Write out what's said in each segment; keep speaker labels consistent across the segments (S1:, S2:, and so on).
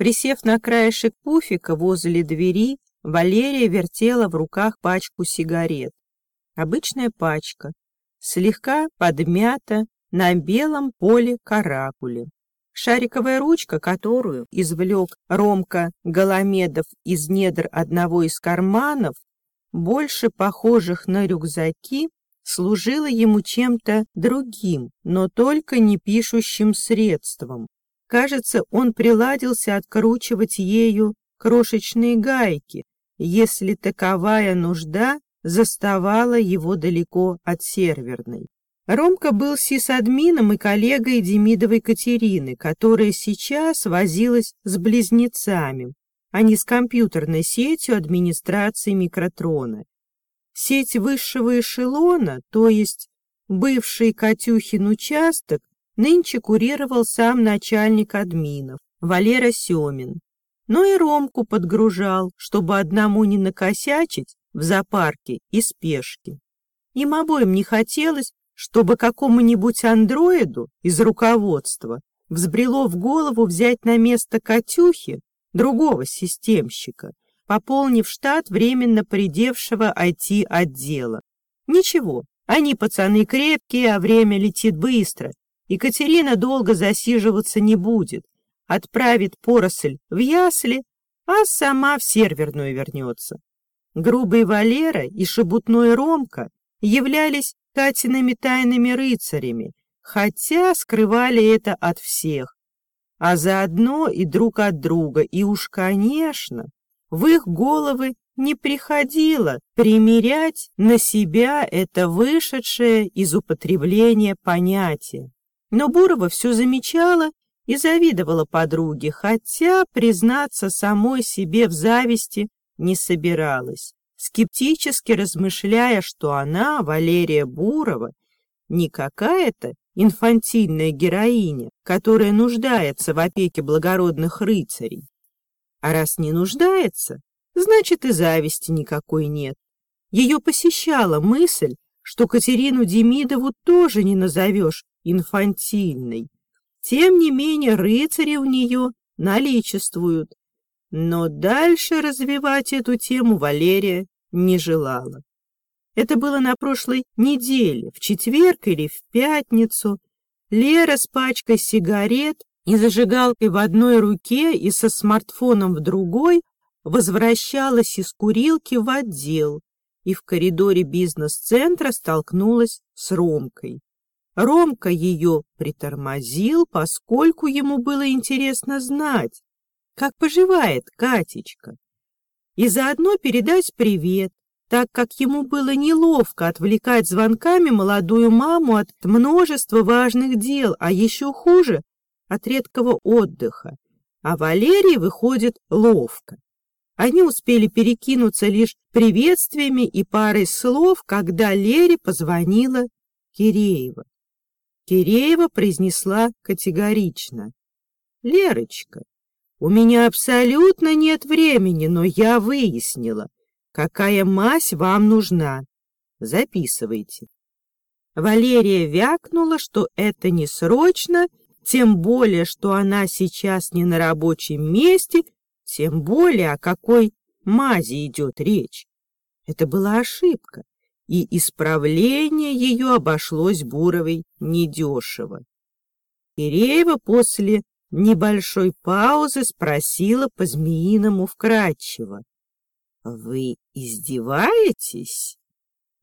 S1: Присев на краешек пуфика возле двери, Валерия вертела в руках пачку сигарет. Обычная пачка, слегка подмята на белом поле каракули. Шариковая ручка, которую извлек Ромка Голомедов из недр одного из карманов, больше похожих на рюкзаки, служила ему чем-то другим, но только не пишущим средством. Кажется, он приладился откручивать ею крошечные гайки, если таковая нужда заставала его далеко от серверной. Ромка был сисадмином и коллегой Демидовой Катерины, которая сейчас возилась с близнецами, а не с компьютерной сетью администрации Микротрона. Сеть высшего эшелона, то есть бывший Катюхин участок, нынче курировал сам начальник админов, Валера Семин. Но и Ромку подгружал, чтобы одному не накосячить в зоопарке и спешке. Им обоим не хотелось, чтобы какому-нибудь андроиду из руководства взбрело в голову взять на место Катюхи другого системщика, пополнив штат временно придевшего IT-отдела. Ничего, они пацаны крепкие, а время летит быстро. Екатерина долго засиживаться не будет, отправит поросль в ясли, а сама в серверную вернется. Грубый Валера и шебутной Ромка являлись Катиными тайными рыцарями, хотя скрывали это от всех, а заодно и друг от друга, и уж, конечно, в их головы не приходило примерять на себя это вышедшее из употребления понятие. Но Бурова все замечала и завидовала подруге, хотя признаться самой себе в зависти не собиралась скептически размышляя, что она, Валерия Бурова, не какая-то инфантильная героиня, которая нуждается в опеке благородных рыцарей. А раз не нуждается, значит и зависти никакой нет. Ее посещала мысль, что Катерину Демидову тоже не назовешь инфантильной. Тем не менее рыцари у нее наличествуют, но дальше развивать эту тему Валерия не желала. Это было на прошлой неделе, в четверг или в пятницу. Лера с пачкой сигарет и зажигалкой в одной руке и со смартфоном в другой возвращалась из курилки в отдел и в коридоре бизнес-центра столкнулась с Ромкой. Ромка ее притормозил, поскольку ему было интересно знать, как поживает Катечка, и заодно передать привет, так как ему было неловко отвлекать звонками молодую маму от множества важных дел, а еще хуже — от редкого отдыха. А Валерий выходит ловко. Они успели перекинуться лишь приветствиями и парой слов, когда Лере позвонила Киреева. Киреева произнесла категорично. «Лерочка, у меня абсолютно нет времени, но я выяснила, какая мазь вам нужна. Записывайте. Валерия вякнула, что это не срочно, тем более, что она сейчас не на рабочем месте, тем более, о какой мази идет речь. Это была ошибка, и исправление ее обошлось Буровой недешево. Киреева после небольшой паузы спросила по-змеиному вкратчиво. — Вы издеваетесь?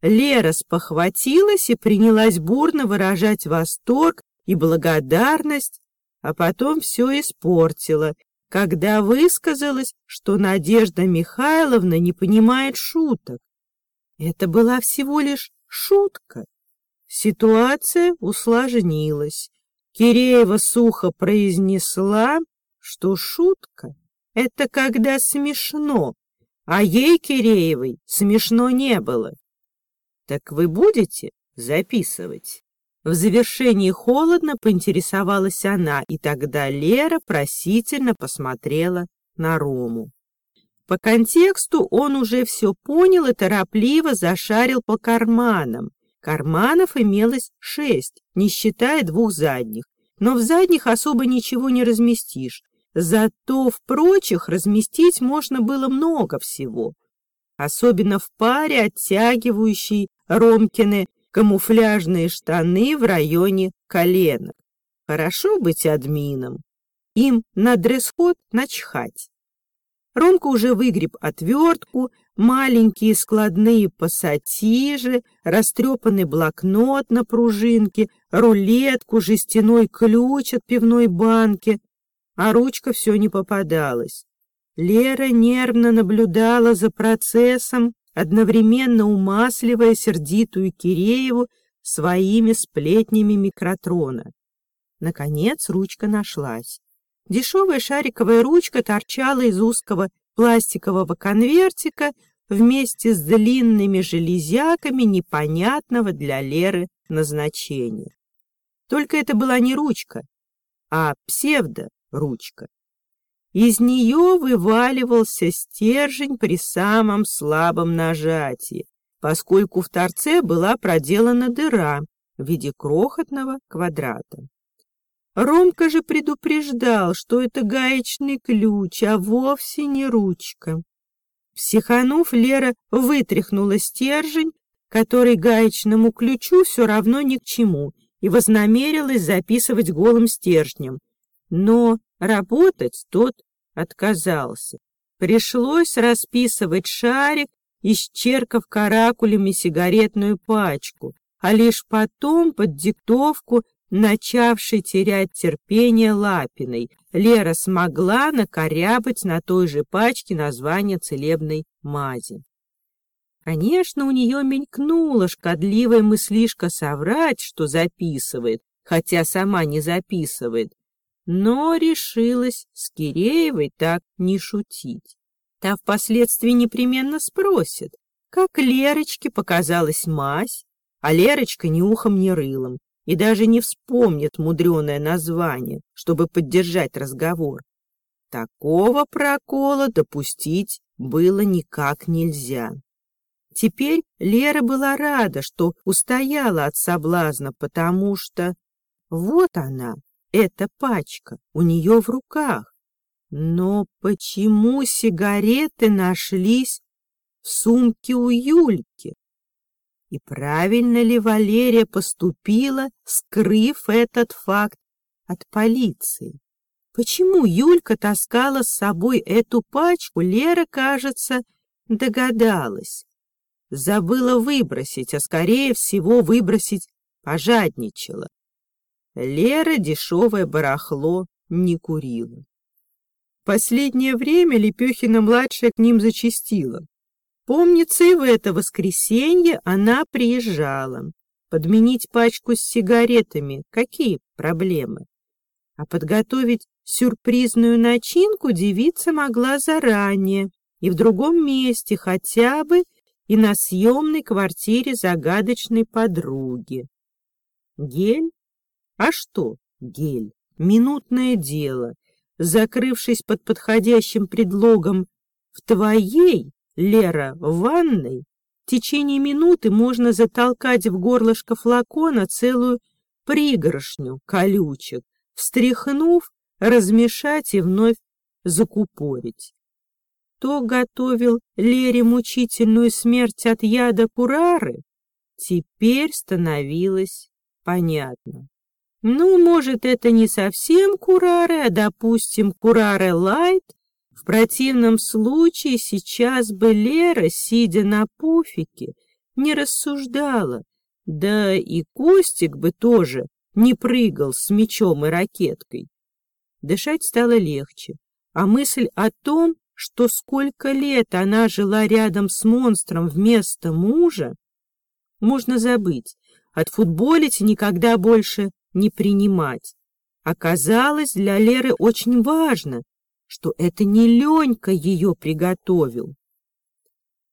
S1: Лера спохватилась и принялась бурно выражать восторг и благодарность, а потом все испортила, когда высказалась, что Надежда Михайловна не понимает шуток. Это была всего лишь шутка. Ситуация усложнилась. Киреева сухо произнесла, что шутка — это когда смешно, а ей, Киреевой, смешно не было. Так вы будете записывать? В завершении холодно поинтересовалась она, и тогда Лера просительно посмотрела на Рому. По контексту он уже все понял и торопливо зашарил по карманам, Карманов имелось шесть, не считая двух задних. Но в задних особо ничего не разместишь. Зато в прочих разместить можно было много всего, особенно в паре оттягивающей Ромкины камуфляжные штаны в районе коленок. Хорошо быть админом. Им на дресс-код начхать. Ромка уже выгреб отвертку, маленькие складные пассатижи, растрепанный блокнот на пружинке, рулетку, жестяной ключ от пивной банки, а ручка все не попадалась. Лера нервно наблюдала за процессом, одновременно умасливая сердитую Кирееву своими сплетнями микротрона. Наконец ручка нашлась. Дешевая шариковая ручка торчала из узкого пластикового конвертика вместе с длинными железяками непонятного для Леры назначения. Только это была не ручка, а псевдо-ручка. Из нее вываливался стержень при самом слабом нажатии, поскольку в торце была проделана дыра в виде крохотного квадрата. Ромка же предупреждал, что это гаечный ключ, а вовсе не ручка. Психанув, Лера вытряхнула стержень, который гаечному ключу все равно ни к чему, и вознамерилась записывать голым стержнем. Но работать тот отказался. Пришлось расписывать шарик, исчеркав каракулями сигаретную пачку, а лишь потом под диктовку начавшей терять терпение Лапиной, Лера смогла накорябать на той же пачке название целебной мази. Конечно, у нее мелькнула шкодливая мыслишка соврать, что записывает, хотя сама не записывает, но решилась с Киреевой так не шутить. Та впоследствии непременно спросит, как Лерочке показалась мазь, а Лерочка ни ухом, ни рылом и даже не вспомнит мудреное название, чтобы поддержать разговор. Такого прокола допустить было никак нельзя. Теперь Лера была рада, что устояла от соблазна, потому что вот она, эта пачка, у нее в руках. Но почему сигареты нашлись в сумке у Юльки? И правильно ли Валерия поступила, скрыв этот факт от полиции? Почему Юлька таскала с собой эту пачку, Лера, кажется, догадалась. Забыла выбросить, а скорее всего выбросить пожадничала. Лера дешевое барахло не курила. Последнее время Лепехина-младшая к ним зачастила. Помнится, и в это воскресенье она приезжала. Подменить пачку с сигаретами — какие проблемы? А подготовить сюрпризную начинку девица могла заранее и в другом месте, хотя бы и на съемной квартире загадочной подруги. Гель? А что гель? Минутное дело. Закрывшись под подходящим предлогом в твоей Лера в ванной, в течение минуты можно затолкать в горлышко флакона целую пригоршню колючек, встряхнув, размешать и вновь закупорить. То готовил Лере мучительную смерть от яда курары, теперь становилось понятно. Ну, может, это не совсем курары, а, допустим, курары лайт, в противном случае сейчас бы Лера, сидя на пуфике, не рассуждала, да и Костик бы тоже не прыгал с мечом и ракеткой. Дышать стало легче, а мысль о том, что сколько лет она жила рядом с монстром вместо мужа, можно забыть, отфутболить никогда больше не принимать. Оказалось для Леры очень важно, что это не Ленька ее приготовил.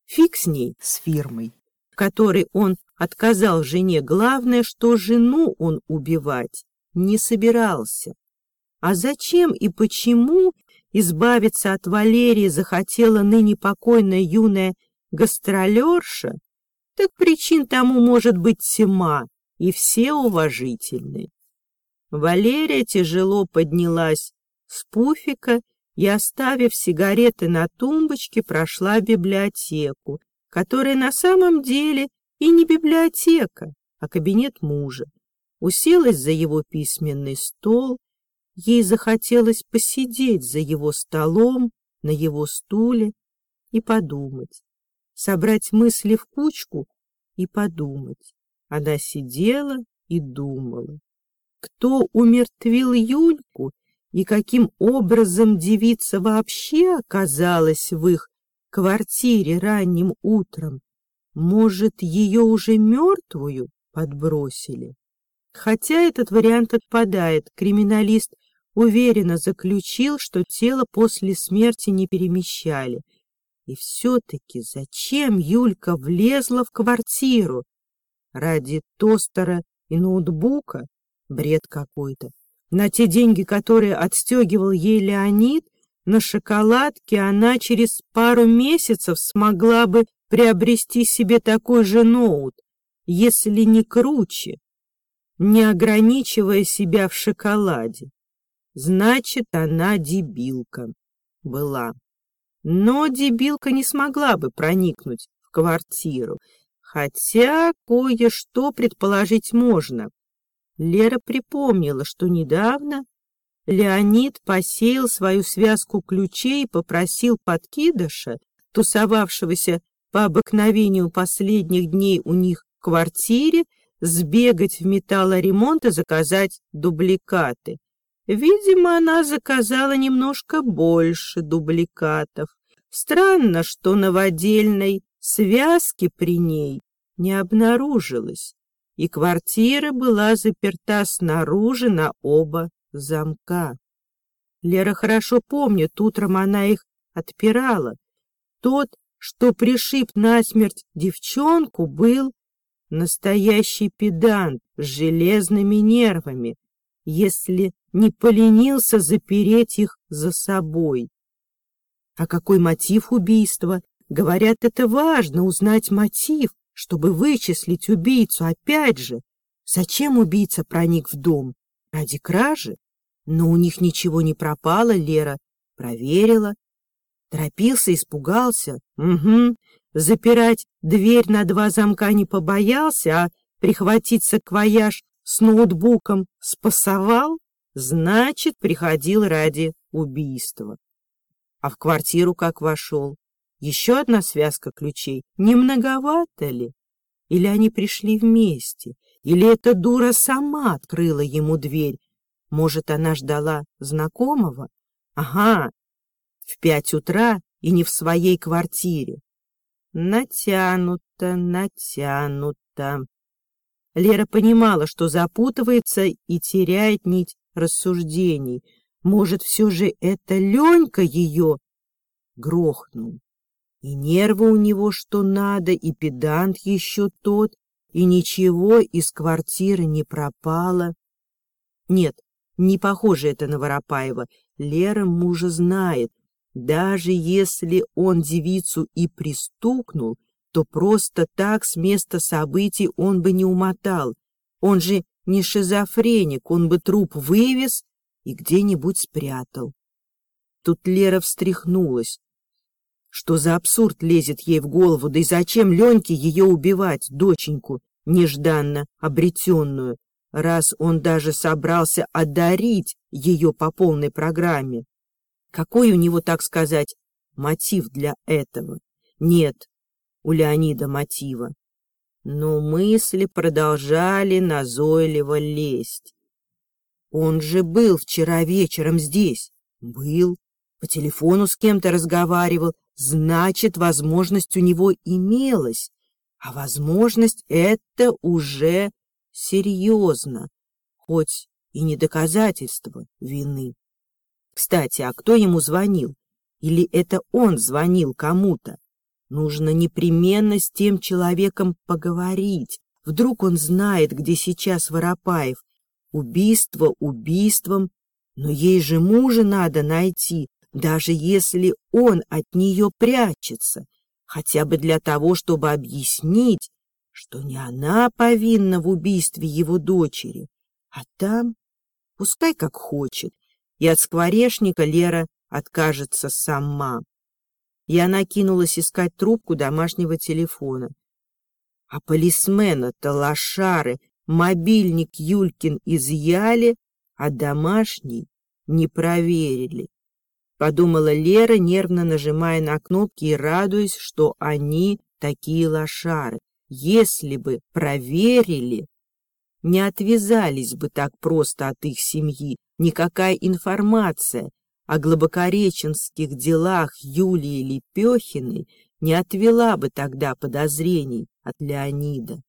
S1: Фиг с ней, с фирмой, которой он отказал жене. Главное, что жену он убивать не собирался. А зачем и почему избавиться от Валерии захотела ныне покойная юная гастролерша, так причин тому может быть тьма, и все уважительны. Валерия тяжело поднялась с пуфика и, оставив сигареты на тумбочке, прошла в библиотеку, которая на самом деле и не библиотека, а кабинет мужа. Уселась за его письменный стол, ей захотелось посидеть за его столом, на его стуле и подумать, собрать мысли в кучку и подумать. Она сидела и думала. Кто умертвил Юльку и каким образом девица вообще оказалась в их квартире ранним утром? Может, ее уже мертвую подбросили? Хотя этот вариант отпадает, криминалист уверенно заключил, что тело после смерти не перемещали. И все-таки зачем Юлька влезла в квартиру? Ради тостера и ноутбука? Бред какой-то. На те деньги, которые отстегивал ей Леонид, на шоколадке она через пару месяцев смогла бы приобрести себе такой же ноут, если не круче, не ограничивая себя в шоколаде. Значит, она дебилка была. Но дебилка не смогла бы проникнуть в квартиру, хотя кое-что предположить можно. Лера припомнила, что недавно Леонид посеял свою связку ключей и попросил подкидыша, тусовавшегося по обыкновению последних дней у них в квартире, сбегать в металлоремонт и заказать дубликаты. Видимо, она заказала немножко больше дубликатов. Странно, что новодельной связки при ней не обнаружилось и квартира была заперта снаружи на оба замка. Лера хорошо помнит, утром она их отпирала. Тот, что пришиб насмерть девчонку, был настоящий педант с железными нервами, если не поленился запереть их за собой. А какой мотив убийства? Говорят, это важно, узнать мотив, чтобы вычислить убийцу опять же. Зачем убийца проник в дом? Ради кражи? Но у них ничего не пропало, Лера проверила. Торопился, испугался. Угу. Запирать дверь на два замка не побоялся, а прихватить саквояж с ноутбуком спасовал? Значит, приходил ради убийства. А в квартиру как вошел? Еще одна связка ключей. Не многовато ли? Или они пришли вместе? Или эта дура сама открыла ему дверь? Может, она ждала знакомого? Ага, в пять утра и не в своей квартире. Натянуто, натянуто. Лера понимала, что запутывается и теряет нить рассуждений. Может, все же это Ленька ее грохнул? И нервы у него что надо, и педант еще тот, и ничего из квартиры не пропало. Нет, не похоже это на Воропаева. Лера мужа знает. Даже если он девицу и пристукнул, то просто так с места событий он бы не умотал. Он же не шизофреник, он бы труп вывез и где-нибудь спрятал. Тут Лера встряхнулась. Что за абсурд лезет ей в голову, да и зачем Леньке ее убивать, доченьку, нежданно обретенную, раз он даже собрался одарить ее по полной программе? Какой у него, так сказать, мотив для этого? Нет у Леонида мотива. Но мысли продолжали назойливо лезть. Он же был вчера вечером здесь. Был. По телефону с кем-то разговаривал, значит, возможность у него имелась. А возможность — это уже серьезно, хоть и не доказательство вины. Кстати, а кто ему звонил? Или это он звонил кому-то? Нужно непременно с тем человеком поговорить. Вдруг он знает, где сейчас Воропаев. Убийство убийством, но ей же мужа надо найти, даже если он от нее прячется, хотя бы для того, чтобы объяснить, что не она повинна в убийстве его дочери, а там, пускай как хочет, и от скворечника Лера откажется сама. И она кинулась искать трубку домашнего телефона. А полисмена-то лошары, мобильник Юлькин изъяли, а домашний не проверили. Подумала Лера, нервно нажимая на кнопки и радуясь, что они такие лошары. Если бы проверили, не отвязались бы так просто от их семьи. Никакая информация о глубокореченских делах Юлии Лепехиной не отвела бы тогда подозрений от Леонида.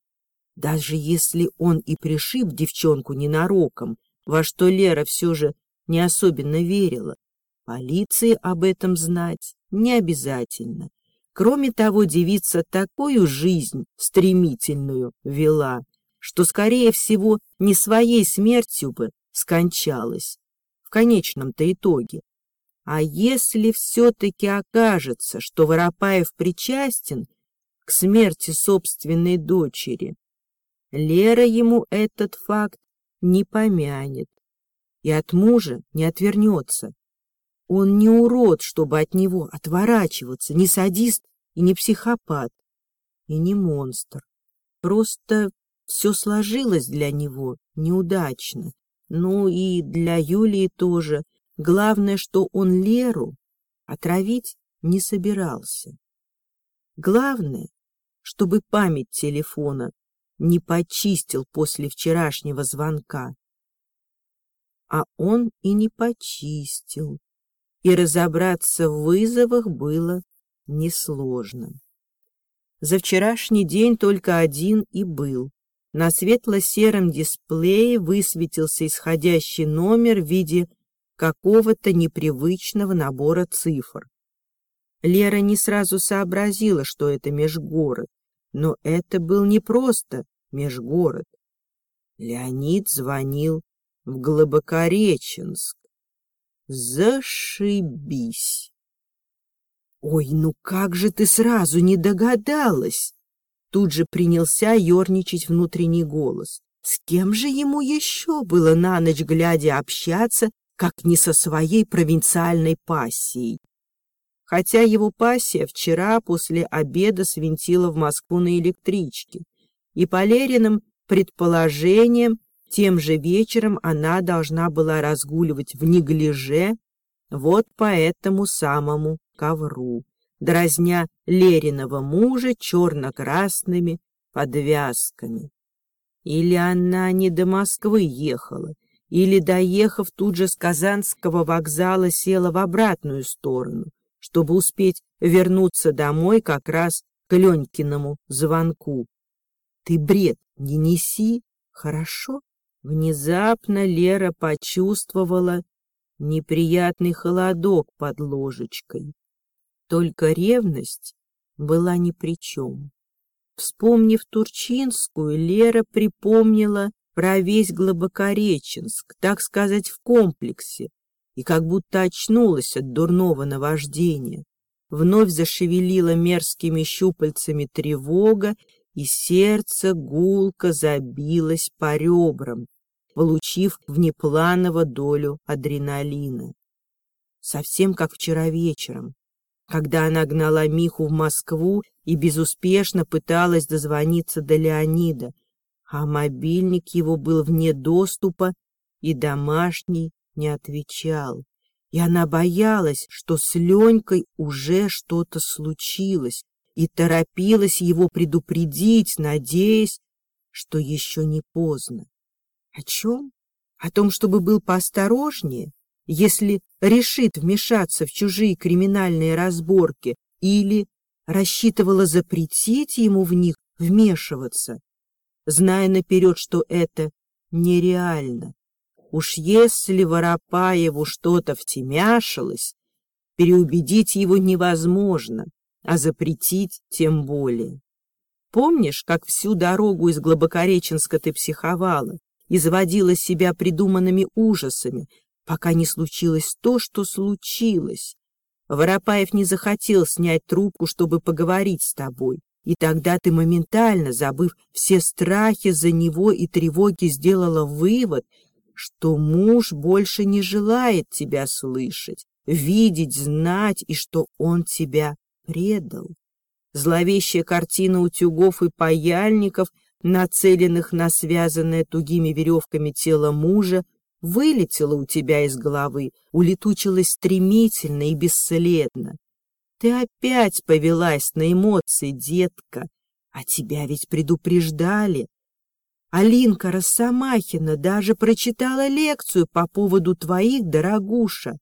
S1: Даже если он и пришиб девчонку ненароком, во что Лера все же не особенно верила, полиции об этом знать не обязательно. Кроме того, девица такую жизнь стремительную вела, что, скорее всего, не своей смертью бы скончалась в конечном-то итоге. А если все-таки окажется, что Воропаев причастен к смерти собственной дочери, Лера ему этот факт не помянет и от мужа не отвернется. Он не урод, чтобы от него отворачиваться, не садист и не психопат, и не монстр. Просто все сложилось для него неудачно. Ну и для Юлии тоже. Главное, что он Леру отравить не собирался. Главное, чтобы память телефона не почистил после вчерашнего звонка. А он и не почистил, и разобраться в вызовах было несложно. За вчерашний день только один и был. На светло-сером дисплее высветился исходящий номер в виде какого-то непривычного набора цифр. Лера не сразу сообразила, что это межгород, но это был не просто межгород. Леонид звонил в Глубокореченск. Зашибись! Ой, ну как же ты сразу не догадалась? Тут же принялся ерничать внутренний голос. С кем же ему еще было на ночь глядя общаться, как не со своей провинциальной пассией? Хотя его пассия вчера после обеда свинтила в Москву на электричке, и по Лериным предположениям тем же вечером она должна была разгуливать в неглиже вот по этому самому ковру дразня Лериного мужа черно-красными подвязками. Или она не до Москвы ехала, или, доехав тут же с Казанского вокзала, села в обратную сторону, чтобы успеть вернуться домой как раз к Ленькиному звонку. «Ты бред не неси, хорошо?» Внезапно Лера почувствовала неприятный холодок под ложечкой. Только ревность была ни при чем. Вспомнив Турчинскую, Лера припомнила про весь Глубокореченск, так сказать, в комплексе, и как будто очнулась от дурного наваждения. Вновь зашевелила мерзкими щупальцами тревога, и сердце гулко забилось по ребрам, получив внепланово долю адреналина. Совсем как вчера вечером, когда она гнала Миху в Москву и безуспешно пыталась дозвониться до Леонида, а мобильник его был вне доступа, и домашний не отвечал. И она боялась, что с Ленькой уже что-то случилось, и торопилась его предупредить, надеясь, что еще не поздно. О чем? О том, чтобы был поосторожнее? если решит вмешаться в чужие криминальные разборки или рассчитывала запретить ему в них вмешиваться, зная наперед, что это нереально. Уж если Воропаеву что-то втемяшилось, переубедить его невозможно, а запретить тем более. Помнишь, как всю дорогу из Глубокореченска ты психовала, изводила себя придуманными ужасами, пока не случилось то, что случилось. Воропаев не захотел снять трубку, чтобы поговорить с тобой, и тогда ты моментально, забыв все страхи за него и тревоги, сделала вывод, что муж больше не желает тебя слышать, видеть, знать, и что он тебя предал. Зловещая картина утюгов и паяльников, нацеленных на связанное тугими веревками тело мужа, вылетела у тебя из головы, улетучилась стремительно и бесследно. Ты опять повелась на эмоции, детка, а тебя ведь предупреждали. Алинка Росомахина даже прочитала лекцию по поводу твоих, дорогуша,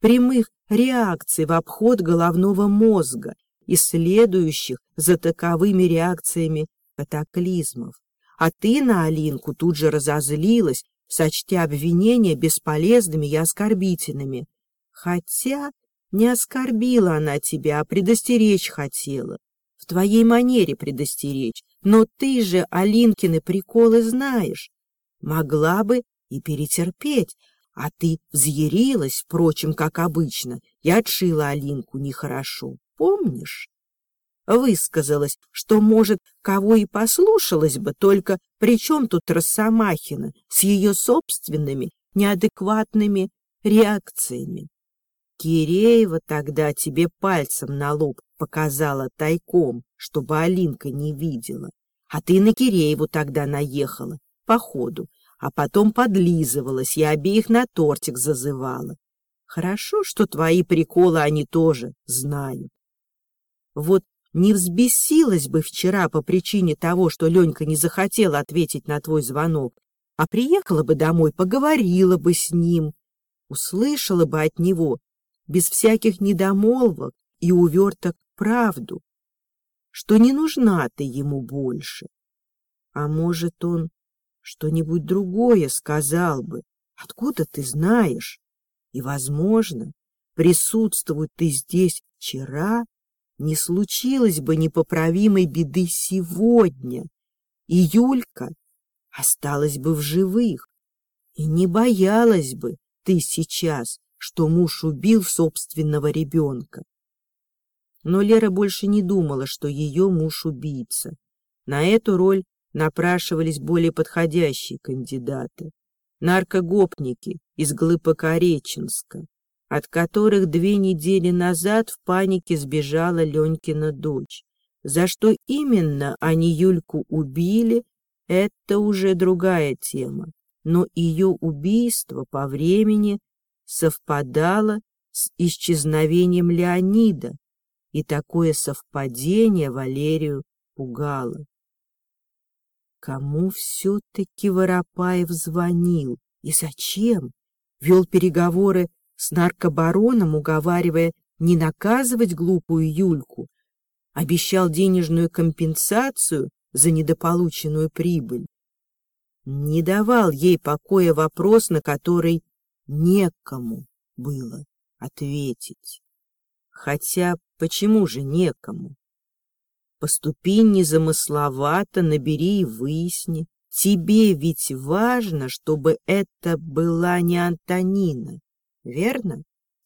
S1: прямых реакций в обход головного мозга и следующих за таковыми реакциями катаклизмов. А ты на Алинку тут же разозлилась, сочтя обвинения бесполезными и оскорбительными. Хотя не оскорбила она тебя, а предостеречь хотела. В твоей манере предостеречь. Но ты же Алинкины приколы знаешь. Могла бы и перетерпеть, а ты взъярилась, впрочем, как обычно, и отшила Алинку нехорошо. Помнишь? Высказалась, что, может, кого и послушалась бы, только при чем тут Росомахина с ее собственными неадекватными реакциями? Киреева тогда тебе пальцем на лоб показала тайком, чтобы Алинка не видела. А ты на Кирееву тогда наехала, по ходу, а потом подлизывалась и обеих на тортик зазывала. Хорошо, что твои приколы они тоже знают. Вот не взбесилась бы вчера по причине того, что Ленька не захотела ответить на твой звонок, а приехала бы домой, поговорила бы с ним, услышала бы от него, без всяких недомолвок и уверток правду, что не нужна ты ему больше. А может, он что-нибудь другое сказал бы, откуда ты знаешь? И, возможно, присутствуй ты здесь вчера, не случилось бы непоправимой беды сегодня, и Юлька осталась бы в живых, и не боялась бы ты сейчас что муж убил собственного ребенка. Но Лера больше не думала, что ее муж убийца. На эту роль напрашивались более подходящие кандидаты. Наркогопники из Глыпокореченска, от которых две недели назад в панике сбежала Ленькина дочь. За что именно они Юльку убили, это уже другая тема. Но ее убийство по времени совпадало с исчезновением Леонида, и такое совпадение Валерию пугало. Кому все-таки Воропаев звонил и зачем? Вел переговоры с наркобароном, уговаривая не наказывать глупую Юльку, обещал денежную компенсацию за недополученную прибыль. Не давал ей покоя вопрос, на который некому было ответить. Хотя почему же некому? Поступи незамысловато, набери и выясни. Тебе ведь важно, чтобы это была не Антонина, верно?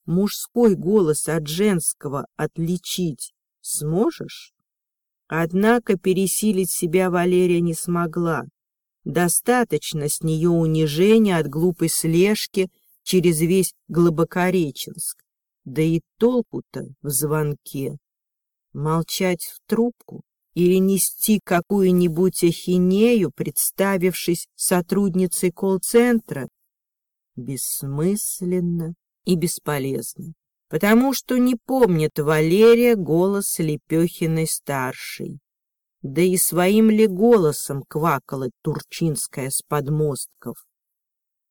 S1: Мужской голос от женского отличить сможешь? Однако пересилить себя Валерия не смогла. Достаточно с нее унижения от глупой слежки через весь Глубокореченск. Да и толку-то в звонке. Молчать в трубку или нести какую-нибудь ахинею, представившись сотрудницей колл-центра, бессмысленно и бесполезно, потому что не помнит Валерия голос Лепехиной-старшей. Да и своим ли голосом квакала Турчинская с подмостков?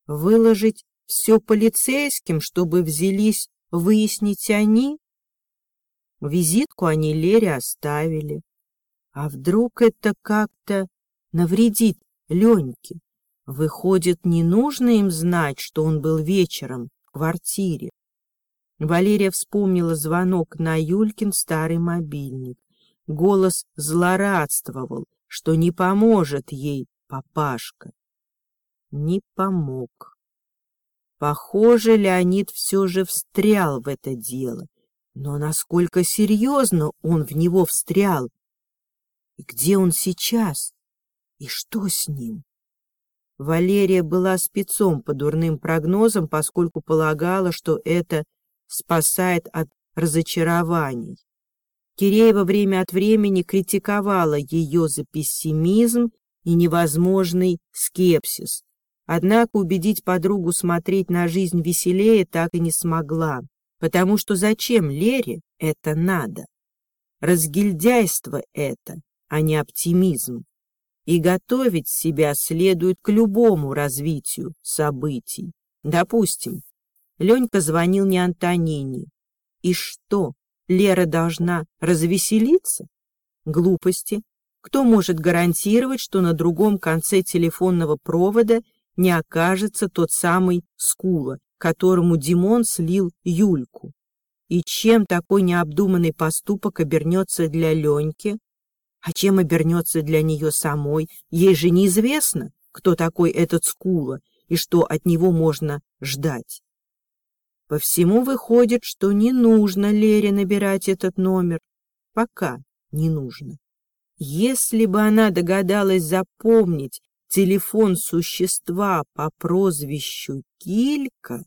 S1: Выложить все полицейским, чтобы взялись выяснить они? Визитку они Лере оставили. А вдруг это как-то навредит Леньке? Выходит, не нужно им знать, что он был вечером в квартире. Валерия вспомнила звонок на Юлькин старый мобильник. Голос злорадствовал, что не поможет ей папашка. Не помог. Похоже, Леонид все же встрял в это дело. Но насколько серьезно он в него встрял? И где он сейчас? И что с ним? Валерия была спецом по дурным прогнозам, поскольку полагала, что это спасает от разочарований. Киреева время от времени критиковала ее за пессимизм и невозможный скепсис. Однако убедить подругу смотреть на жизнь веселее так и не смогла, потому что зачем Лере это надо? Разгильдяйство это, а не оптимизм. И готовить себя следует к любому развитию событий. Допустим, Ленька звонил не Антонине. И что, Лера должна развеселиться? Глупости. Кто может гарантировать, что на другом конце телефонного провода не окажется тот самый Скула, которому Димон слил Юльку? И чем такой необдуманный поступок обернется для Леньки? А чем обернется для нее самой? Ей же неизвестно, кто такой этот Скула и что от него можно ждать. По всему выходит, что не нужно Лере набирать этот номер. Пока не нужно. Если бы она догадалась запомнить телефон существа по прозвищу Килька,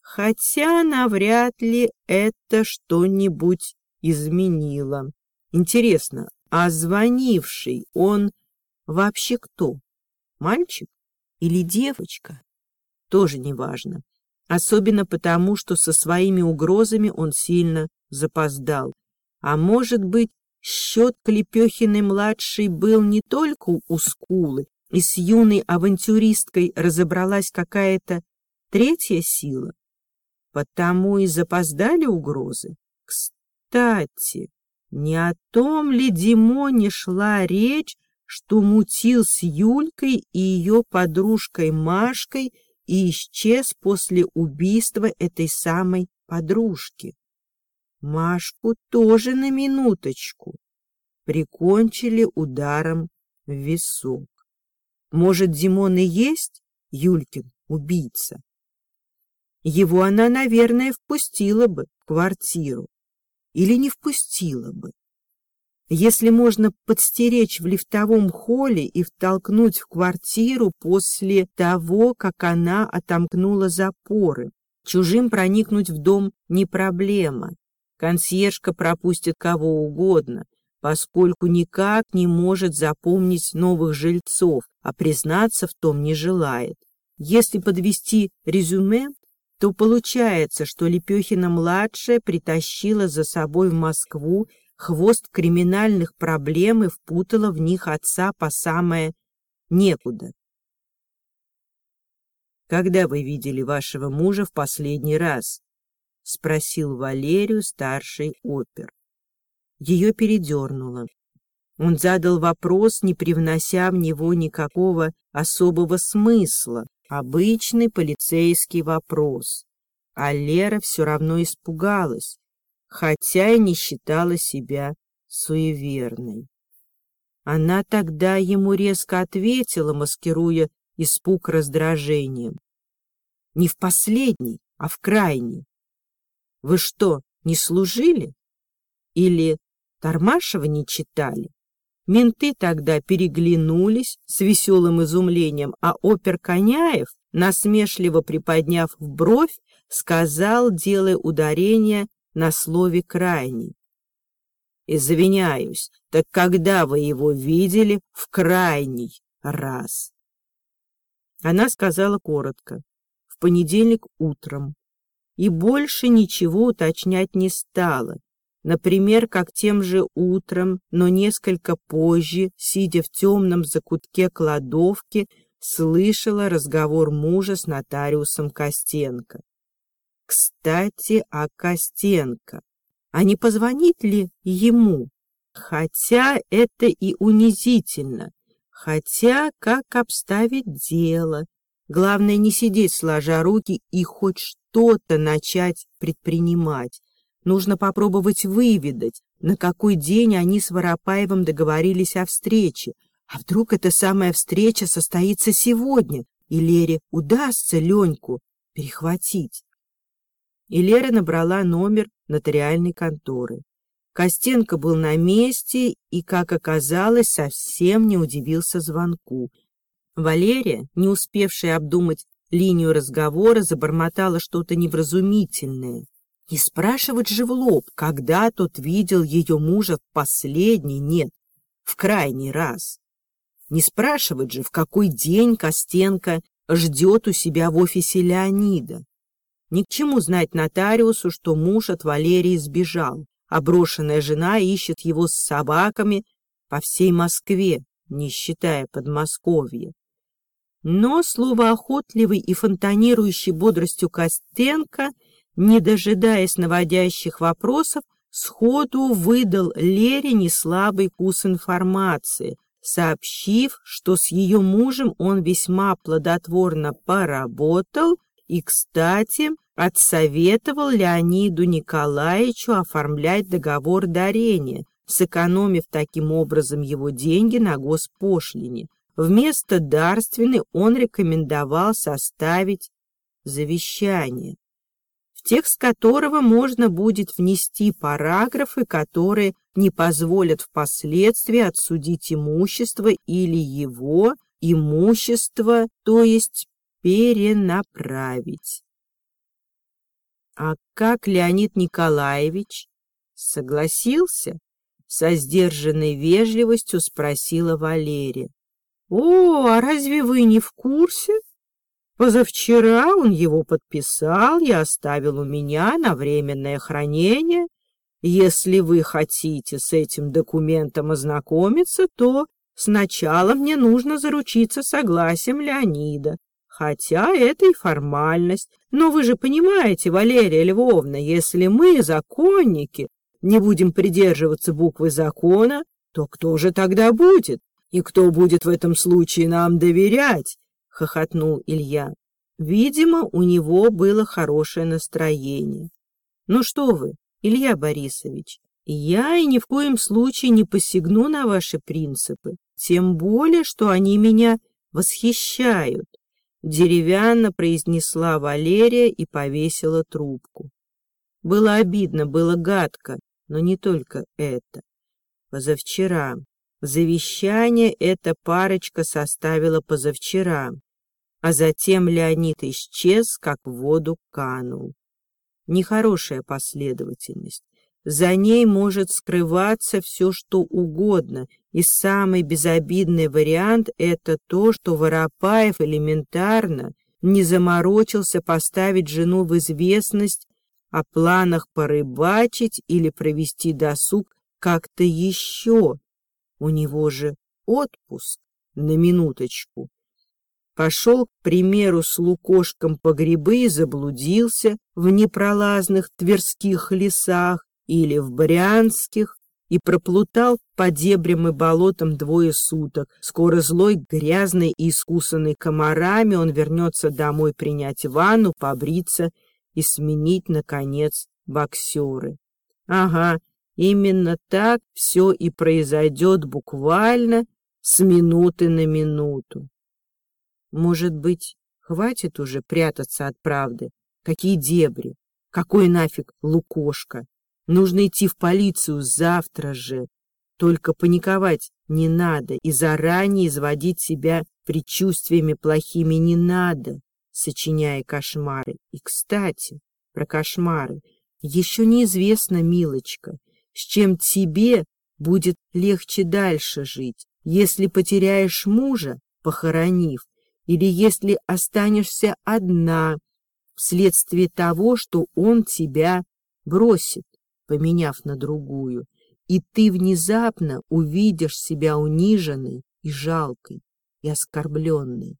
S1: хотя навряд ли это что-нибудь изменило. Интересно, а звонивший он вообще кто? Мальчик или девочка? Тоже неважно. Особенно потому, что со своими угрозами он сильно запоздал. А может быть, счет Клепехиной-младшей был не только у Скулы, и с юной авантюристкой разобралась какая-то третья сила? Потому и запоздали угрозы. Кстати, не о том ли Димоне шла речь, что мутил с Юлькой и ее подружкой Машкой и исчез после убийства этой самой подружки? Машку тоже на минуточку прикончили ударом в висок. Может, Димон и есть Юлькин убийца? Его она, наверное, впустила бы в квартиру или не впустила бы. Если можно подстеречь в лифтовом холле и втолкнуть в квартиру после того, как она отомкнула запоры, чужим проникнуть в дом не проблема. Консьержка пропустит кого угодно, поскольку никак не может запомнить новых жильцов, а признаться в том не желает. Если подвести резюме, то получается, что Лепехина-младшая притащила за собой в Москву хвост криминальных проблем и впутала в них отца по самое некуда. «Когда вы видели вашего мужа в последний раз?» — спросил Валерию старший опер. Ее передернуло. Он задал вопрос, не привнося в него никакого особого смысла, Обычный полицейский вопрос. А Лера все равно испугалась, хотя и не считала себя суеверной. Она тогда ему резко ответила, маскируя испуг раздражением. Не в последний, а в крайний. Вы что, не служили? Или Тормашева не читали? Менты тогда переглянулись с веселым изумлением, а опер Коняев, насмешливо приподняв в бровь, сказал, делая ударение на слове «крайний». «Извиняюсь, так когда вы его видели в крайний раз?» Она сказала коротко, в понедельник утром, и больше ничего уточнять не стала, Например, как тем же утром, но несколько позже, сидя в темном закутке кладовки, слышала разговор мужа с нотариусом Костенко. Кстати, о Костенко. А не позвонить ли ему? Хотя это и унизительно. Хотя как обставить дело? Главное не сидеть сложа руки и хоть что-то начать предпринимать. Нужно попробовать выведать, на какой день они с Воропаевым договорились о встрече. А вдруг эта самая встреча состоится сегодня, и Лере удастся Леньку перехватить. И Лера набрала номер нотариальной конторы. Костенко был на месте и, как оказалось, совсем не удивился звонку. Валерия, не успевшая обдумать линию разговора, забормотала что-то невразумительное. Не спрашивать же в лоб, когда тот видел ее мужа в последний, нет, в крайний раз. Не спрашивать же, в какой день Костенко ждет у себя в офисе Леонида. Ни к чему знать нотариусу, что муж от Валерии сбежал, а брошенная жена ищет его с собаками по всей Москве, не считая Подмосковья. Но словоохотливый и фонтанирующий бодростью Костенко, не дожидаясь наводящих вопросов, сходу выдал Лере неслабый кус информации, сообщив, что с ее мужем он весьма плодотворно поработал и, кстати, отсоветовал Леониду Николаевичу оформлять договор дарения, сэкономив таким образом его деньги на госпошлине. Вместо дарственной он рекомендовал составить завещание текст которого можно будет внести параграфы, которые не позволят впоследствии отсудить имущество или его имущество, то есть перенаправить. А как Леонид Николаевич согласился? Со сдержанной вежливостью спросила Валерия. «О, а разве вы не в курсе?» Позавчера он его подписал и оставил у меня на временное хранение. Если вы хотите с этим документом ознакомиться, то сначала мне нужно заручиться согласием Леонида. Хотя это и формальность. Но вы же понимаете, Валерия Львовна, если мы, законники, не будем придерживаться буквы закона, то кто же тогда будет? И кто будет в этом случае нам доверять? — хохотнул Илья. Видимо, у него было хорошее настроение. «Ну что вы, Илья Борисович, я и ни в коем случае не посягну на ваши принципы, тем более, что они меня восхищают», — деревянно произнесла Валерия и повесила трубку. Было обидно, было гадко, но не только это. Позавчера Завещание эта парочка составила позавчера, а затем Леонид исчез, как в воду канул. Нехорошая последовательность. За ней может скрываться все, что угодно, и самый безобидный вариант — это то, что Воропаев элементарно не заморочился поставить жену в известность о планах порыбачить или провести досуг как-то еще, у него же отпуск на минуточку. Пошел, к примеру, с Лукошком по грибы и заблудился в непролазных тверских лесах или в Брянских и проплутал по дебрям и болотам двое суток. Скоро злой, грязный и искусанный комарами он вернется домой принять ванну, побриться и сменить, наконец, боксеры. Ага, Именно так все и произойдет буквально с минуты на минуту. Может быть, хватит уже прятаться от правды? Какие дебри? Какой нафиг лукошка? Нужно идти в полицию завтра же. Только паниковать не надо и заранее изводить себя предчувствиями плохими не надо, сочиняя кошмары. И, кстати, про кошмары. Еще неизвестно, милочка, с чем тебе будет легче дальше жить, если потеряешь мужа, похоронив, или если останешься одна вследствие того, что он тебя бросит, поменяв на другую, и ты внезапно увидишь себя униженной и жалкой, и оскорбленной.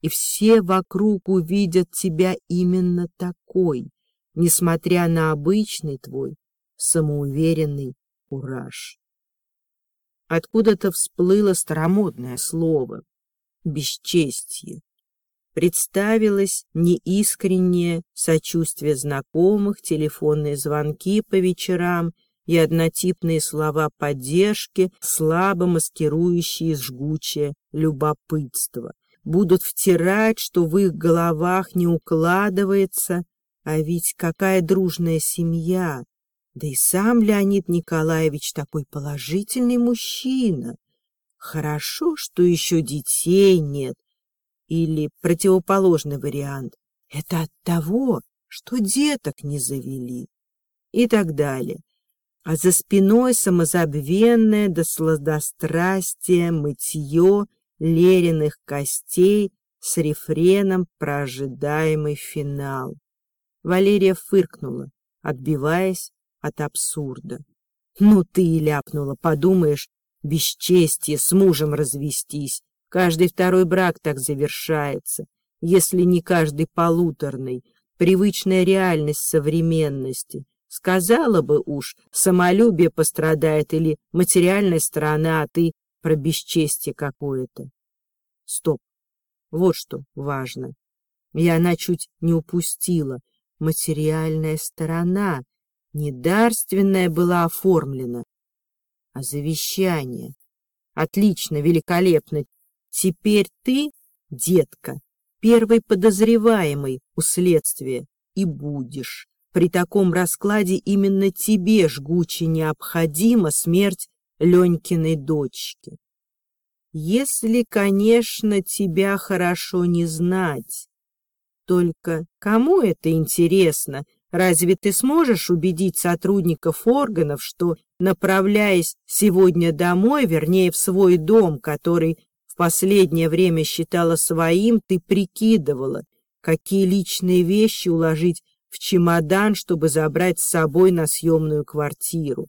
S1: И все вокруг увидят тебя именно такой, несмотря на обычный твой самоуверенный кураж. Откуда-то всплыло старомодное слово — бесчестье. Представилось неискреннее сочувствие знакомых, телефонные звонки по вечерам и однотипные слова поддержки, слабо маскирующие жгучее любопытство. Будут втирать, что в их головах не укладывается, а ведь какая дружная семья, да и сам Леонид Николаевич такой положительный мужчина. Хорошо, что еще детей нет. Или противоположный вариант. Это от того, что деток не завели. И так далее. А за спиной самозабвенное до сладострастия мытье лериных костей с рефреном про ожидаемый финал. Валерия фыркнула, отбиваясь от абсурда. Ну ты и ляпнула, подумаешь, бесчестие с мужем развестись. Каждый второй брак так завершается, если не каждый полуторный. Привычная реальность современности. Сказала бы уж, самолюбие пострадает или материальная сторона, а ты про бесчестие какое-то. Стоп. Вот что важно. И она чуть не упустила. Материальная сторона недарственная была оформлена, а завещание. Отлично, великолепно. Теперь ты, детка, первый подозреваемый у следствия и будешь. При таком раскладе именно тебе жгуче необходима смерть Ленькиной дочки. Если, конечно, тебя хорошо не знать. Только кому это интересно, Разве ты сможешь убедить сотрудников органов, что, направляясь сегодня домой, вернее, в свой дом, который в последнее время считала своим, ты прикидывала, какие личные вещи уложить в чемодан, чтобы забрать с собой на съемную квартиру?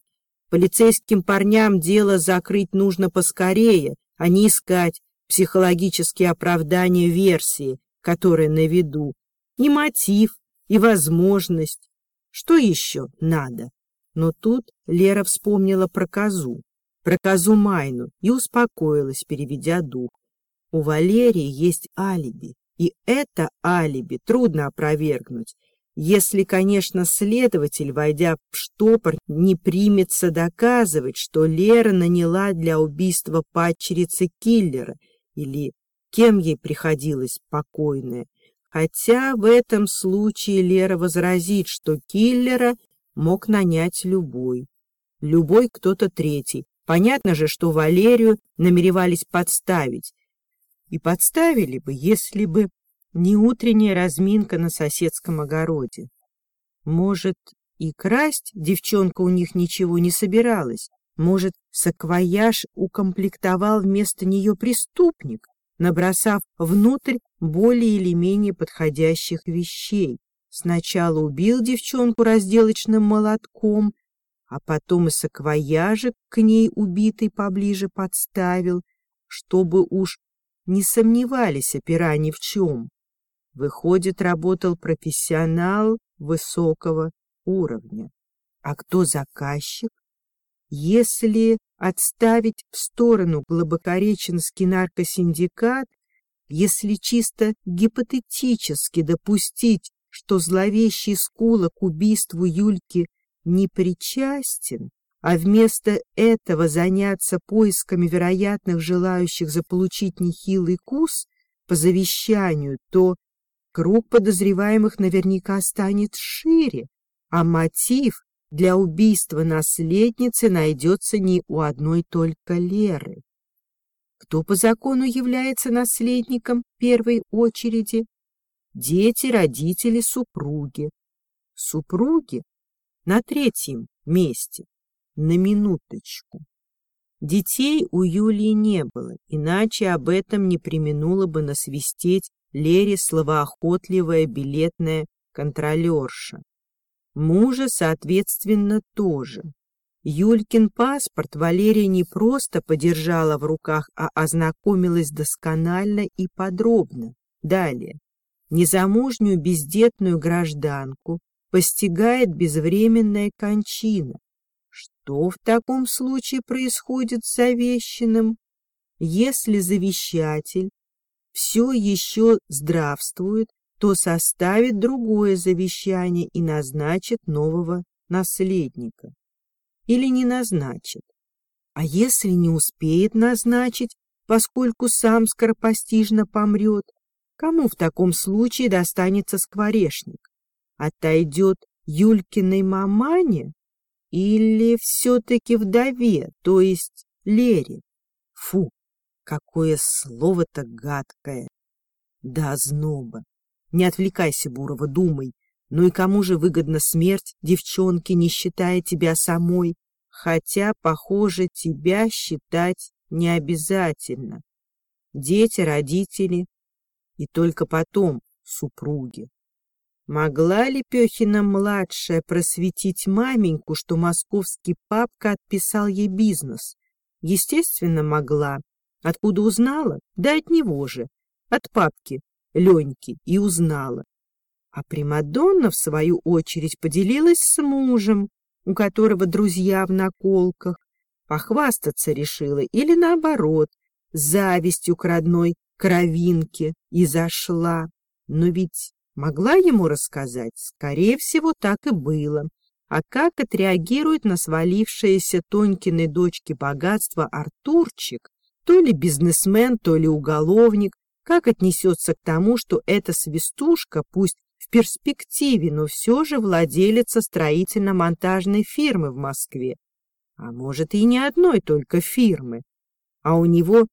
S1: Полицейским парням дело закрыть нужно поскорее, а не искать психологические оправдания версии, которая на виду. Не мотив, и возможность. Что еще надо? Но тут Лера вспомнила про козу, про козу Майну и успокоилась, переведя дух. У Валерии есть алиби, и это алиби трудно опровергнуть, если, конечно, следователь, войдя в штопор, не примется доказывать, что Лера наняла для убийства падчерицы киллера или кем ей приходилось покойная, Хотя в этом случае Лера возразит, что киллера мог нанять любой. Любой кто-то третий. Понятно же, что Валерию намеревались подставить. И подставили бы, если бы не утренняя разминка на соседском огороде. Может, и красть девчонка у них ничего не собиралась. Может, саквояж укомплектовал вместо нее преступник, набросав внутрь более или менее подходящих вещей. Сначала убил девчонку разделочным молотком, а потом и саквояжик к ней убитый поближе подставил, чтобы уж не сомневались опера ни в чем. Выходит, работал профессионал высокого уровня. А кто заказчик? Если отставить в сторону глубокореченский наркосиндикат, если чисто гипотетически допустить, что зловещий скула к убийству Юльки не причастен, а вместо этого заняться поисками вероятных желающих заполучить нехилый кус по завещанию, то круг подозреваемых наверняка станет шире, а мотив для убийства наследницы найдется не у одной только Леры. Кто по закону является наследником первой очереди? Дети, родители, супруги. Супруги на третьем месте, на минуточку. Детей у Юлии не было, иначе об этом не применула бы насвистеть Лере словоохотливая билетная контролерша. Мужа, соответственно, тоже. Юлькин паспорт Валерия не просто подержала в руках, а ознакомилась досконально и подробно. Далее. Незамужнюю бездетную гражданку постигает безвременная кончина. Что в таком случае происходит с завещанным? Если завещатель все еще здравствует, то составит другое завещание и назначит нового наследника или не назначит. А если не успеет назначить, поскольку сам скоропостижно помрет, кому в таком случае достанется скворечник? Отойдет Юлькиной мамане или все-таки вдове, то есть Лере? Фу, Какое слово-то гадкое. Да, зноба. Не отвлекайся, Бурова, думай. Ну и кому же выгодна смерть девчонки, не считая тебя самой? Хотя, похоже, тебя считать не обязательно. Дети, родители и только потом супруги. Могла ли Пехина-младшая просветить маменьку, что московский папка отписал ей бизнес? Естественно, могла. Откуда узнала? Да от него же, от папки, Леньки, и узнала. А Примадонна, в свою очередь, поделилась с мужем, у которого друзья в наколках, похвастаться решила или, наоборот, завистью к родной кровинке и зашла. Но ведь могла ему рассказать? Скорее всего, так и было. А как отреагирует на свалившееся Тонькиной дочке богатство Артурчик, то ли бизнесмен, то ли уголовник, как отнесется к тому, что эта свистушка, пусть в перспективе, но все же владелица строительно-монтажной фирмы в Москве, а может и не одной только фирмы, а у него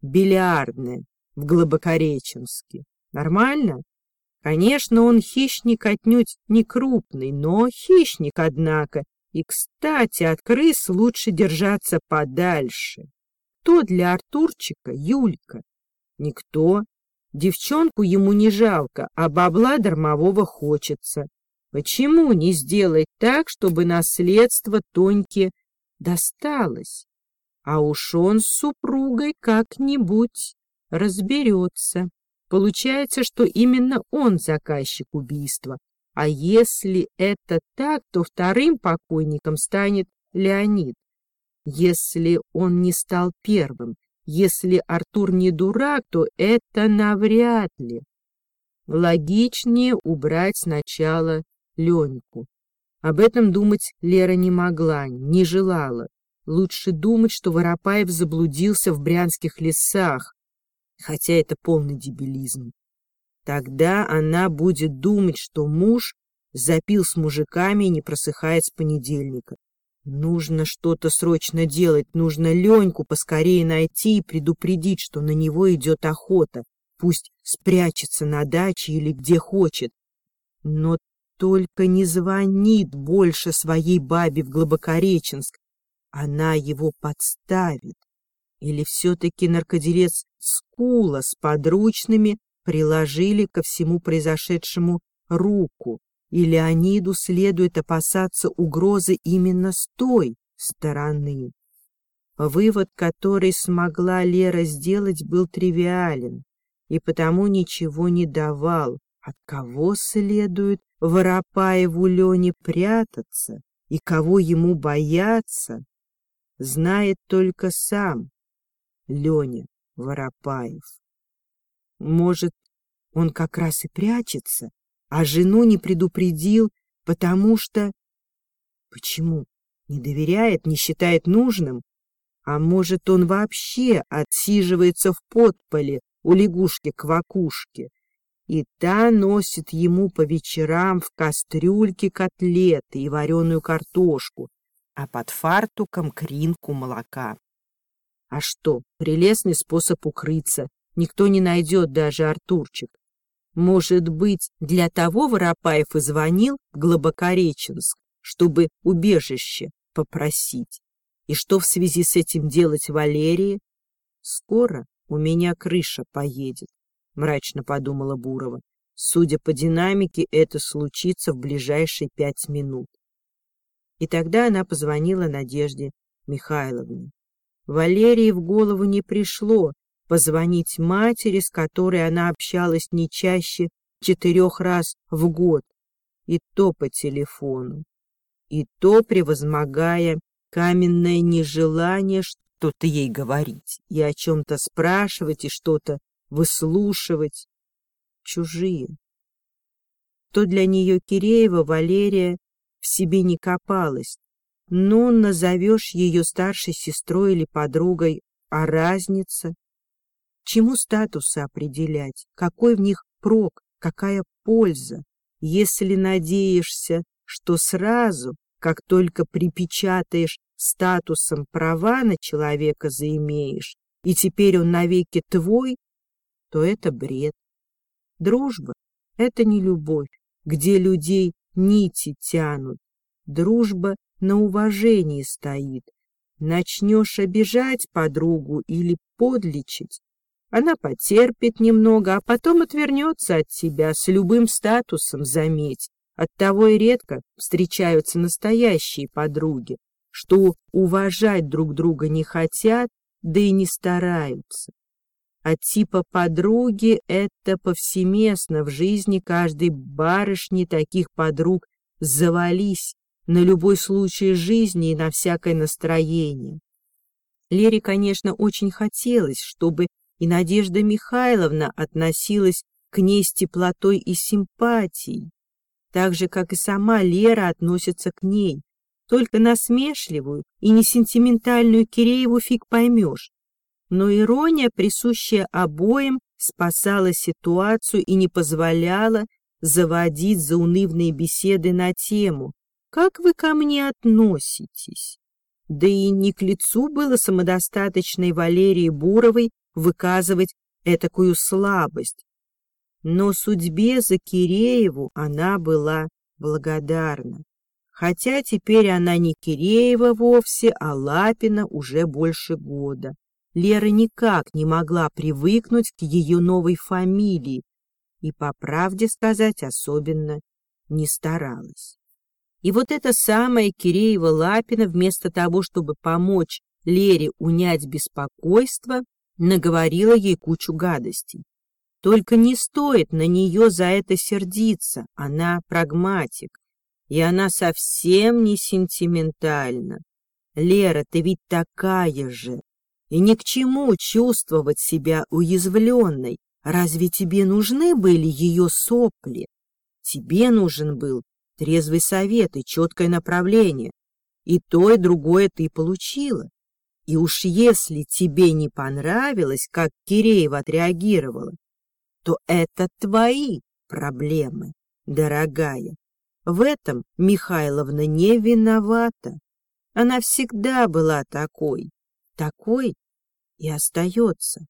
S1: бильярдная в Глубокореченске. Нормально? Конечно, он хищник отнюдь не крупный, но хищник, однако, и, кстати, от крыс лучше держаться подальше. Кто для Артурчика Юлька? Никто. Девчонку ему не жалко, а бабла дармового хочется. Почему не сделать так, чтобы наследство Тоньке досталось? А уж он с супругой как-нибудь разберется. Получается, что именно он заказчик убийства. А если это так, то вторым покойником станет Леонид. Если он не стал первым, если Артур не дурак, то это навряд ли. Логичнее убрать сначала Леньку. Об этом думать Лера не могла, не желала. Лучше думать, что Воропаев заблудился в брянских лесах, хотя это полный дебилизм. Тогда она будет думать, что муж запил с мужиками и не просыхает с понедельника. Нужно что-то срочно делать, нужно Леньку поскорее найти и предупредить, что на него идет охота. Пусть спрячется на даче или где хочет. Но только не звонит больше своей бабе в Глубокореченск. Она его подставит. Или все-таки наркоделец Скула с подручными приложили ко всему произошедшему руку, и Леониду следует опасаться угрозы именно с той стороны. Вывод, который смогла Лера сделать, был тривиален и потому ничего не давал. От кого следует Воропаеву Лене прятаться и кого ему бояться, знает только сам Леня Воропаев. Может, он как раз и прячется, а жену не предупредил, потому что... Почему? Не доверяет, не считает нужным? А может, он вообще отсиживается в подполе у лягушки-квакушки, и та носит ему по вечерам в кастрюльке котлеты и вареную картошку, а под фартуком кринку молока. А что, прелестный способ укрыться, никто не найдет, даже Артурчик. Может быть, для того Воропаев и звонил в Глубокореченск, чтобы убежище попросить. И что в связи с этим делать Валерии? Скоро у меня крыша поедет, мрачно подумала Бурова. Судя по динамике, это случится в ближайшие пять минут. И тогда она позвонила Надежде Михайловне. Валерии в голову не пришло, позвонить матери, с которой она общалась не чаще четырех раз в год, и то по телефону, и то превозмогая каменное нежелание что-то ей говорить, и о чем-то спрашивать, и что-то выслушивать. Чужие. То для нее Киреева Валерия в себе не копалась. Ну, назовешь ее старшей сестрой или подругой, а разница? Чему статусы определять? Какой в них прок? Какая польза? Если надеешься, что сразу, как только припечатаешь статусом права на человека заимеешь, и теперь он навеки твой, то это бред. Дружба — это не любовь, где людей нити тянут. Дружба на уважении стоит. Начнешь обижать подругу или подлечить, она потерпит немного, а потом отвернется от тебя с любым статусом, заметь. Оттого и редко встречаются настоящие подруги, что уважать друг друга не хотят, да и не стараются. А типа подруги — это повсеместно в жизни каждой барышни таких подруг завались на любой случай жизни и на всякое настроение. Лере, конечно, очень хотелось, чтобы и Надежда Михайловна относилась к ней с теплотой и симпатией, так же, как и сама Лера относится к ней, только насмешливую и несентиментальную Кирееву фиг поймешь. Но ирония, присущая обоим, спасала ситуацию и не позволяла заводить заунывные беседы на тему «Как вы ко мне относитесь?» Да и не к лицу было самодостаточной Валерии Буровой выказывать этакую слабость. Но судьбе за Кирееву она была благодарна. Хотя теперь она не Киреева вовсе, а Лапина уже больше года. Лера никак не могла привыкнуть к ее новой фамилии и, по правде сказать, особенно не старалась. И вот эта самая Киреева-Лапина, вместо того, чтобы помочь Лере унять беспокойство, наговорила ей кучу гадостей. Только не стоит на нее за это сердиться, она прагматик, и она совсем не сентиментальна. Лера, ты ведь такая же, и ни к чему чувствовать себя уязвленной. Разве тебе нужны были ее сопли? Тебе нужен был трезвый совет и четкое направление, и то, и другое ты получила. И уж если тебе не понравилось, как Киреева отреагировала, то это твои проблемы, дорогая. В этом Михайловна не виновата. Она всегда была такой, такой и остается.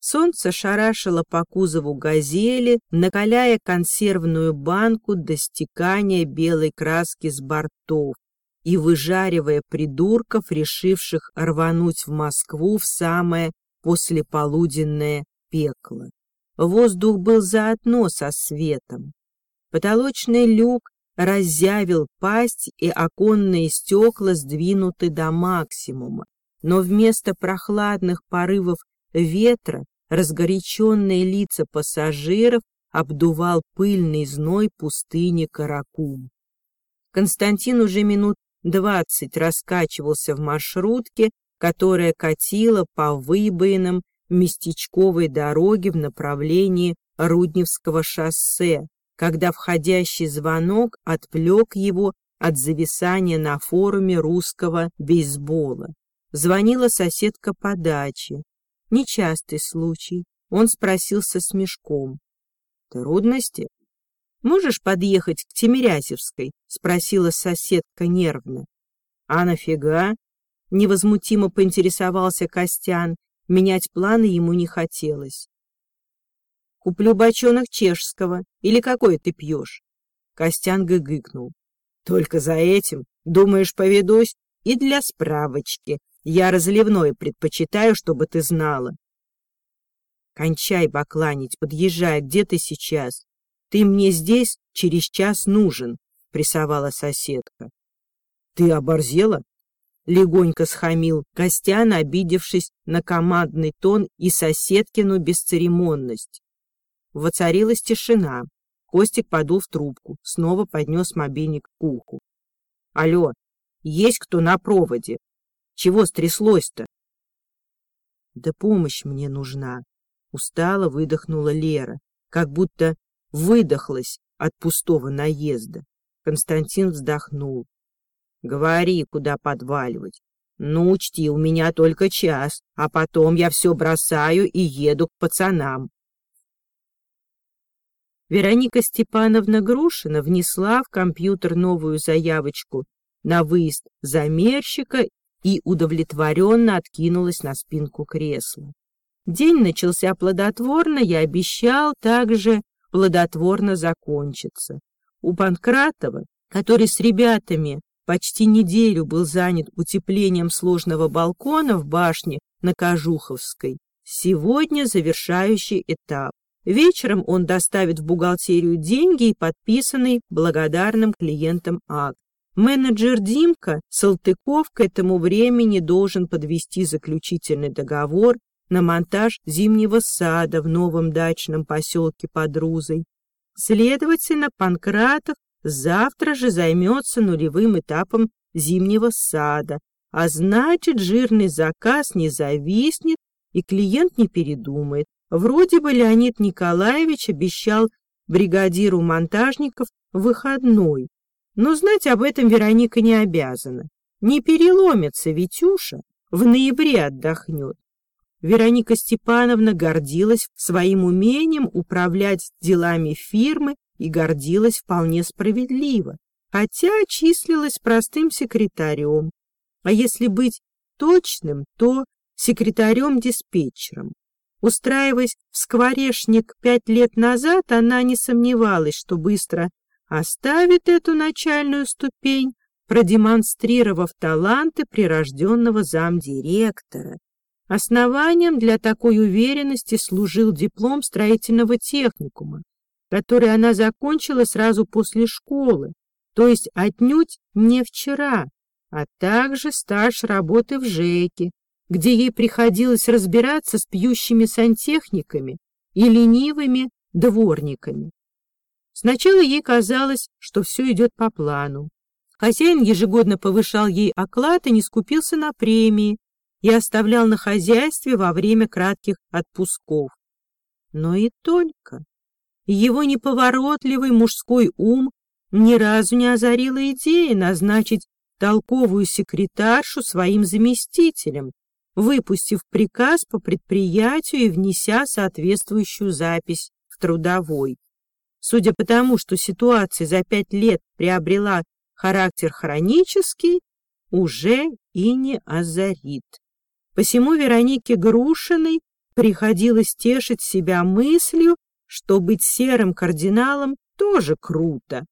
S1: Солнце шарашило по кузову «Газели», накаляя консервную банку до стекания белой краски с бортов и выжаривая придурков, решивших рвануть в Москву в самое послеполуденное пекло. Воздух был заодно со светом. Потолочный люк разъявил пасть, и оконные стекла сдвинуты до максимума, но вместо прохладных порывов ветра разгоряченные лица пассажиров обдувал пыльный зной пустыни Каракум. Константин уже минут двадцать раскачивался в маршрутке, которая катила по выбоинам местечковой дороги в направлении Рудневского шоссе, когда входящий звонок отвлек его от зависания на форуме русского бейсбола. Звонила соседка по даче. Нечастый случай. Он спросил со смешком. «Трудности?» «Можешь подъехать к Тимирязевской?» — спросила соседка нервно. «А нафига?» — невозмутимо поинтересовался Костян. Менять планы ему не хотелось. «Куплю бочонок чешского. Или какой ты пьешь?» Костян гыгыкнул. «Только за этим, думаешь, поведусь? И для справочки. Я разливной предпочитаю, чтобы ты знала». «Кончай бакланить, подъезжай, где ты сейчас?» «Ты мне здесь через час нужен», — прессовала соседка. «Ты оборзела?» — легонько схамил Костян, обидевшись на командный тон и соседкину бесцеремонность. Воцарилась тишина. Костик подул в трубку, снова поднес мобильник к уху. «Алло, есть кто на проводе? Чего стряслось-то?» «Да помощь мне нужна», — устало выдохнула Лера, как будто выдохлась от пустого наезда. Константин вздохнул. Говори, куда подваливать. Ну, учти, у меня только час, а потом я все бросаю и еду к пацанам. Вероника Степановна Грушина внесла в компьютер новую заявочку на выезд замерщика и удовлетворенно откинулась на спинку кресла. День начался плодотворно и обещал также плодотворно закончиться. У Панкратова, который с ребятами почти неделю был занят утеплением сложного балкона в башне на Кожуховской, сегодня завершающий этап. Вечером он доставит в бухгалтерию деньги и подписанный благодарным клиентам акт. Менеджер Димка Салтыков к этому времени должен подвести заключительный договор на монтаж зимнего сада в новом дачном поселке под Рузой. Следовательно, Панкратов завтра же займется нулевым этапом зимнего сада, а значит, жирный заказ не зависнет и клиент не передумает. Вроде бы Леонид Николаевич обещал бригадиру монтажников выходной, но знать об этом Вероника не обязана. Не переломится Витюша, в ноябре отдохнет. Вероника Степановна гордилась своим умением управлять делами фирмы и гордилась вполне справедливо, хотя числилась простым секретарем. А если быть точным, то секретарем-диспетчером. Устраиваясь в скворечник пять лет назад, она не сомневалась, что быстро оставит эту начальную ступень, продемонстрировав таланты прирожденного замдиректора. Основанием для такой уверенности служил диплом строительного техникума, который она закончила сразу после школы, то есть отнюдь не вчера, а также стаж работы в ЖЭКе, где ей приходилось разбираться с пьющими сантехниками и ленивыми дворниками. Сначала ей казалось, что все идет по плану. Хозяин ежегодно повышал ей оклад и не скупился на премии и оставлял на хозяйстве во время кратких отпусков. Но и только. Его неповоротливый мужской ум ни разу не озарила идея назначить толковую секретаршу своим заместителем, выпустив приказ по предприятию и внеся соответствующую запись в трудовой. Судя по тому, что ситуация за пять лет приобрела характер хронический, уже и не озарит. Посему Веронике Грушиной приходилось тешить себя мыслью, что быть серым кардиналом тоже круто.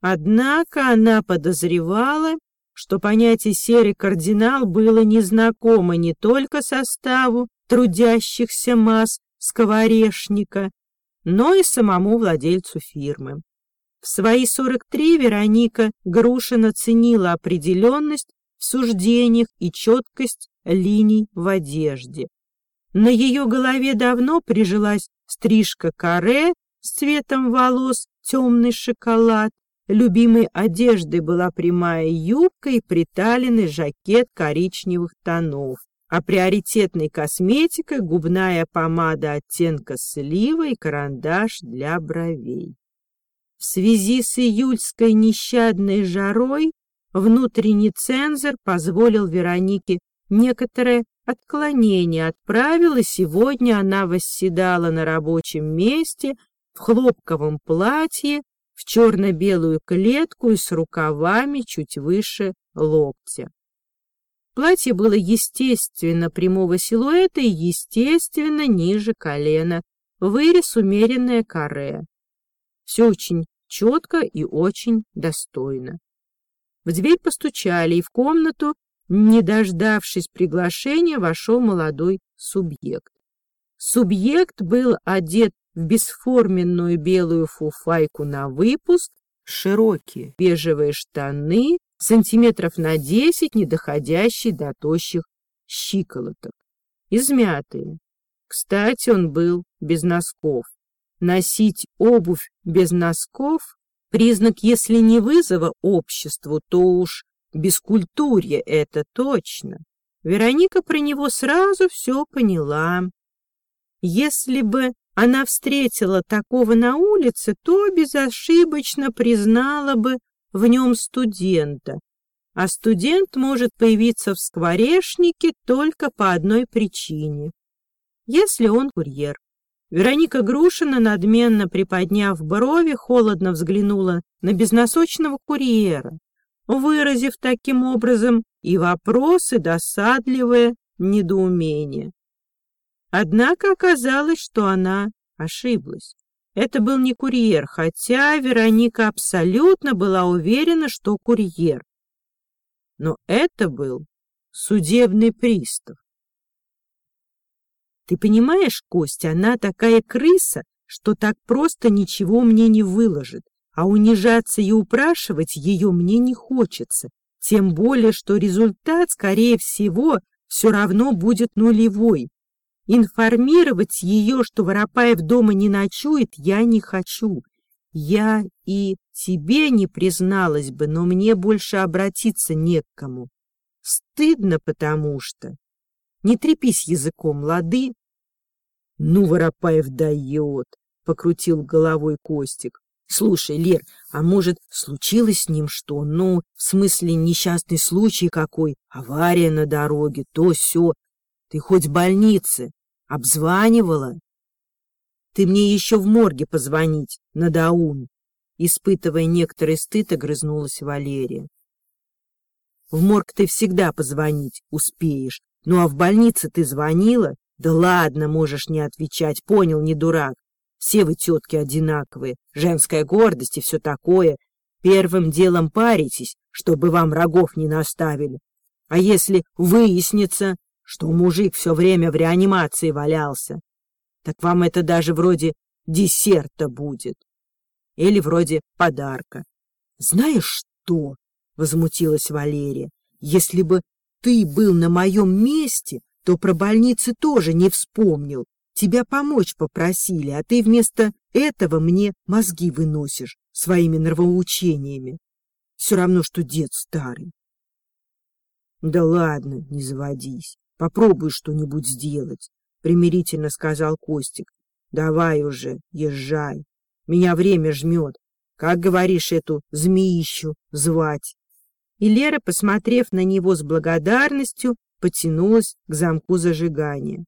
S1: Однако она подозревала, что понятие «серый кардинал» было незнакомо не только составу трудящихся масс сковорешника, но и самому владельцу фирмы. В свои 43 Вероника Грушина ценила определенность в суждениях и четкость линий в одежде. На ее голове давно прижилась стрижка каре с цветом волос темный шоколад, Любимой одеждой была прямая юбка и приталенный жакет коричневых тонов, а приоритетной косметикой губная помада оттенка слива и карандаш для бровей. В связи с июльской нещадной жарой внутренний цензор позволил Веронике некоторое отклонение от правил, и сегодня она восседала на рабочем месте в хлопковом платье в черно-белую клетку и с рукавами чуть выше локтя. Платье было естественно прямого силуэта и естественно ниже колена, вырез умеренное каре. Все очень четко и очень достойно. В дверь постучали, и в комнату, не дождавшись приглашения, вошел молодой субъект. Субъект был одет в бесформенную белую фуфайку на выпуск, широкие бежевые штаны, сантиметров на десять, не доходящие до тощих щиколоток, измятые. Кстати, он был без носков. Носить обувь без носков — признак, если не вызова обществу, то уж бескультурье это точно. Вероника про него сразу все поняла. Если бы она встретила такого на улице, то безошибочно признала бы в нем студента. А студент может появиться в скворечнике только по одной причине. Если он курьер. Вероника Грушина, надменно приподняв брови, холодно взглянула на безносочного курьера, выразив таким образом и вопросы досадливое недоумение. Однако оказалось, что она ошиблась. Это был не курьер, хотя Вероника абсолютно была уверена, что курьер. Но это был судебный пристав. Ты понимаешь, Костя, она такая крыса, что так просто ничего мне не выложит, а унижаться и упрашивать ее мне не хочется, тем более, что результат, скорее всего, все равно будет нулевой. Информировать ее, что Воропаев дома не ночует, я не хочу. Я и тебе не призналась бы, но мне больше обратиться не к кому. Стыдно, потому что... Не трепись языком, лады. Ну, Воропаев дает, — покрутил головой Костик. Слушай, Лер, а может, случилось с ним что? Ну, в смысле, несчастный случай какой, авария на дороге, то все. Ты хоть в больнице обзванивала? Ты мне еще в морге позвонить, на Даун. Испытывая некоторый стыд, огрызнулась Валерия. В морг ты всегда позвонить успеешь. Ну а в больнице ты звонила? Да ладно, можешь не отвечать, понял, не дурак. Все вы тетки одинаковые, женская гордость и все такое. Первым делом паритесь, чтобы вам рогов не наставили. А если выяснится, что мужик все время в реанимации валялся, так вам это даже вроде десерта будет. Или вроде подарка. Знаешь что? — возмутилась Валерия. Если бы ты был на моем месте, то про больницы тоже не вспомнил. Тебя помочь попросили, а ты вместо этого мне мозги выносишь своими нравоучениями. Все равно, что дед старый. Да ладно, не заводись. Попробуй что-нибудь сделать, примирительно сказал Костик. Давай уже, езжай. Меня время жмет. Как говоришь эту змеищу звать? И Лера, посмотрев на него с благодарностью, потянулась к замку зажигания.